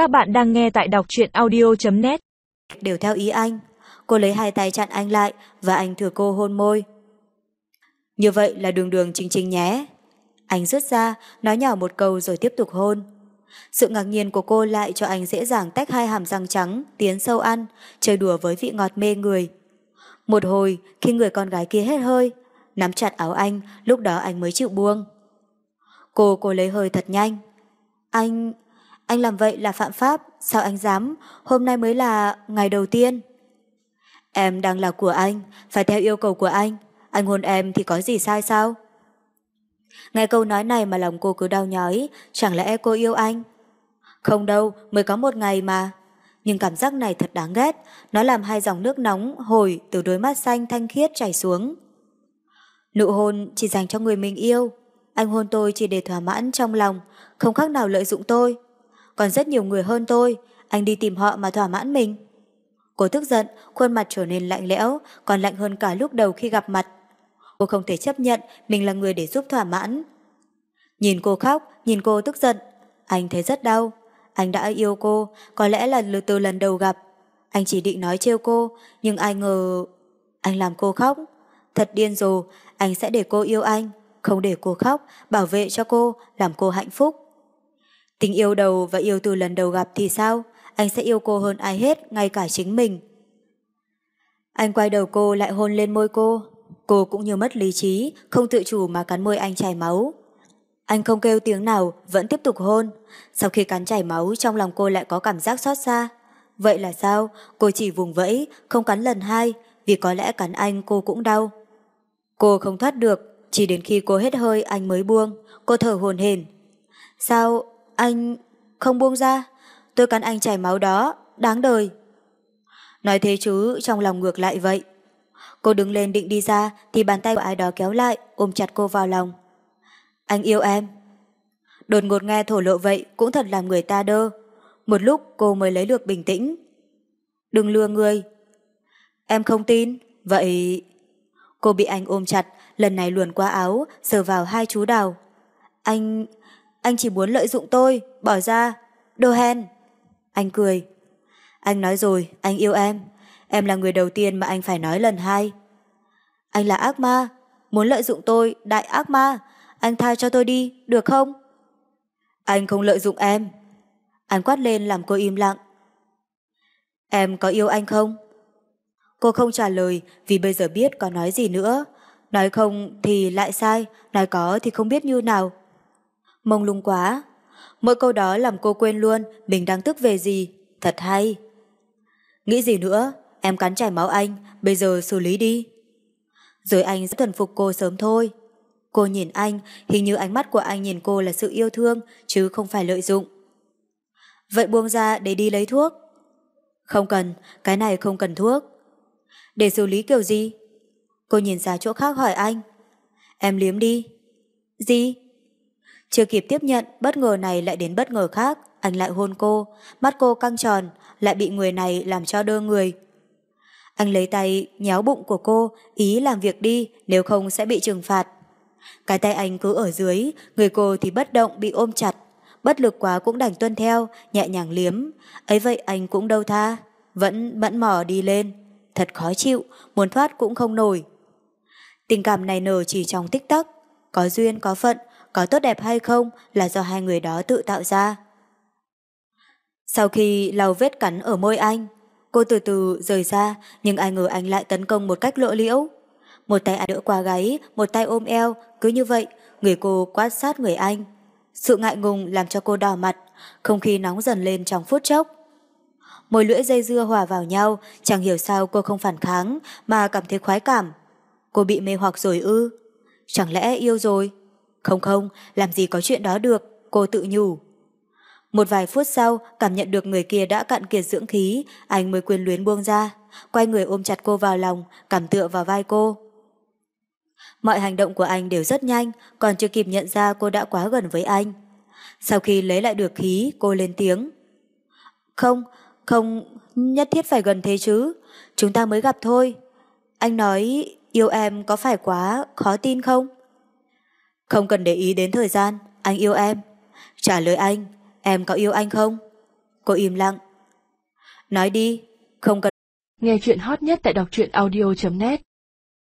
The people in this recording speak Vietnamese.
Các bạn đang nghe tại đọc truyện audio.net Đều theo ý anh. Cô lấy hai tay chặn anh lại và anh thừa cô hôn môi. Như vậy là đường đường chính chính nhé. Anh rứt ra, nói nhỏ một câu rồi tiếp tục hôn. Sự ngạc nhiên của cô lại cho anh dễ dàng tách hai hàm răng trắng, tiến sâu ăn, chơi đùa với vị ngọt mê người. Một hồi, khi người con gái kia hết hơi, nắm chặt áo anh, lúc đó anh mới chịu buông. Cô cô lấy hơi thật nhanh. Anh anh làm vậy là phạm pháp, sao anh dám, hôm nay mới là ngày đầu tiên. Em đang là của anh, phải theo yêu cầu của anh, anh hôn em thì có gì sai sao? Nghe câu nói này mà lòng cô cứ đau nhói, chẳng lẽ cô yêu anh? Không đâu, mới có một ngày mà. Nhưng cảm giác này thật đáng ghét, nó làm hai dòng nước nóng hồi từ đôi mắt xanh thanh khiết chảy xuống. Nụ hôn chỉ dành cho người mình yêu, anh hôn tôi chỉ để thỏa mãn trong lòng, không khác nào lợi dụng tôi. Còn rất nhiều người hơn tôi, anh đi tìm họ mà thỏa mãn mình. Cô tức giận, khuôn mặt trở nên lạnh lẽo, còn lạnh hơn cả lúc đầu khi gặp mặt. Cô không thể chấp nhận mình là người để giúp thỏa mãn. Nhìn cô khóc, nhìn cô tức giận, anh thấy rất đau. Anh đã yêu cô, có lẽ là từ lần đầu gặp. Anh chỉ định nói trêu cô, nhưng ai ngờ... Anh làm cô khóc. Thật điên rồ, anh sẽ để cô yêu anh, không để cô khóc, bảo vệ cho cô, làm cô hạnh phúc. Tình yêu đầu và yêu từ lần đầu gặp thì sao? Anh sẽ yêu cô hơn ai hết, ngay cả chính mình. Anh quay đầu cô lại hôn lên môi cô. Cô cũng như mất lý trí, không tự chủ mà cắn môi anh chảy máu. Anh không kêu tiếng nào, vẫn tiếp tục hôn. Sau khi cắn chảy máu, trong lòng cô lại có cảm giác xót xa. Vậy là sao? Cô chỉ vùng vẫy, không cắn lần hai, vì có lẽ cắn anh cô cũng đau. Cô không thoát được, chỉ đến khi cô hết hơi anh mới buông, cô thở hồn hển. Sao anh không buông ra? Tôi cắn anh chảy máu đó, đáng đời. Nói thế chứ trong lòng ngược lại vậy. Cô đứng lên định đi ra thì bàn tay của ai đó kéo lại, ôm chặt cô vào lòng. Anh yêu em. Đột ngột nghe thổ lộ vậy cũng thật làm người ta đơ. Một lúc cô mới lấy được bình tĩnh. Đừng lừa người. Em không tin. Vậy... Cô bị anh ôm chặt, lần này luồn qua áo, sờ vào hai chú đào. Anh anh chỉ muốn lợi dụng tôi, bỏ ra. Đồ hèn. Anh cười. Anh nói rồi, anh yêu em. Em là người đầu tiên mà anh phải nói lần hai. Anh là ác ma, muốn lợi dụng tôi, đại ác ma. Anh tha cho tôi đi, được không? Anh không lợi dụng em. Anh quát lên làm cô im lặng. Em có yêu anh không? Cô không trả lời vì bây giờ biết có nói gì nữa. Nói không thì lại sai, nói có thì không biết như nào. Mông lung quá. Mỗi câu đó làm cô quên luôn mình đang tức về gì. Thật hay. Nghĩ gì nữa, em cắn chảy máu anh, bây giờ xử lý đi. Rồi anh sẽ thuần phục cô sớm thôi. Cô nhìn anh, hình như ánh mắt của anh nhìn cô là sự yêu thương, chứ không phải lợi dụng. Vậy buông ra để đi lấy thuốc. Không cần, cái này không cần thuốc. Để xử lý kiểu gì? Cô nhìn ra chỗ khác hỏi anh. Em liếm đi. Gì? Chưa kịp tiếp nhận, bất ngờ này lại đến bất ngờ khác, anh lại hôn cô, mắt cô căng tròn, lại bị người này làm cho đơ người. Anh lấy tay nhéo bụng của cô, ý làm việc đi, nếu không sẽ bị trừng phạt. Cái tay anh cứ ở dưới, người cô thì bất động bị ôm chặt. Bất lực quá cũng đành tuân theo, nhẹ nhàng liếm. Ấy vậy anh cũng đâu tha, vẫn mẫn mỏ đi lên. Thật khó chịu, muốn thoát cũng không nổi. Tình cảm này nở chỉ trong tích tắc. Có duyên, có phận, có tốt đẹp hay không là do hai người đó tự tạo ra. Sau khi lau vết cắn ở môi anh, cô từ từ rời ra nhưng ai ngờ anh lại tấn công một cách lộ liễu. Một tay anh đỡ qua gáy, một tay ôm eo, cứ như vậy, người cô quát sát người anh. Sự ngại ngùng làm cho cô đỏ mặt, không khí nóng dần lên trong phút chốc. Môi lưỡi dây dưa hòa vào nhau, chẳng hiểu sao cô không phản kháng, mà cảm thấy khoái cảm. Cô bị mê hoặc rồi ư? Chẳng lẽ yêu rồi? Không không, làm gì có chuyện đó được, cô tự nhủ. Một vài phút sau, cảm nhận được người kia đã cạn kiệt dưỡng khí, anh mới quyền luyến buông ra, quay người ôm chặt cô vào lòng, cảm tựa vào vai cô. Mọi hành động của anh đều rất nhanh, còn chưa kịp nhận ra cô đã quá gần với anh. Sau khi lấy lại được khí, cô lên tiếng. Không, không, nhất thiết phải gần thế chứ, chúng ta mới gặp thôi. Anh nói yêu em có phải quá khó tin không? Không cần để ý đến thời gian, anh yêu em. Trả lời anh, em có yêu anh không? Cô im lặng. Nói đi, không cần. Nghe chuyện hot nhất tại đọc truyện audio.net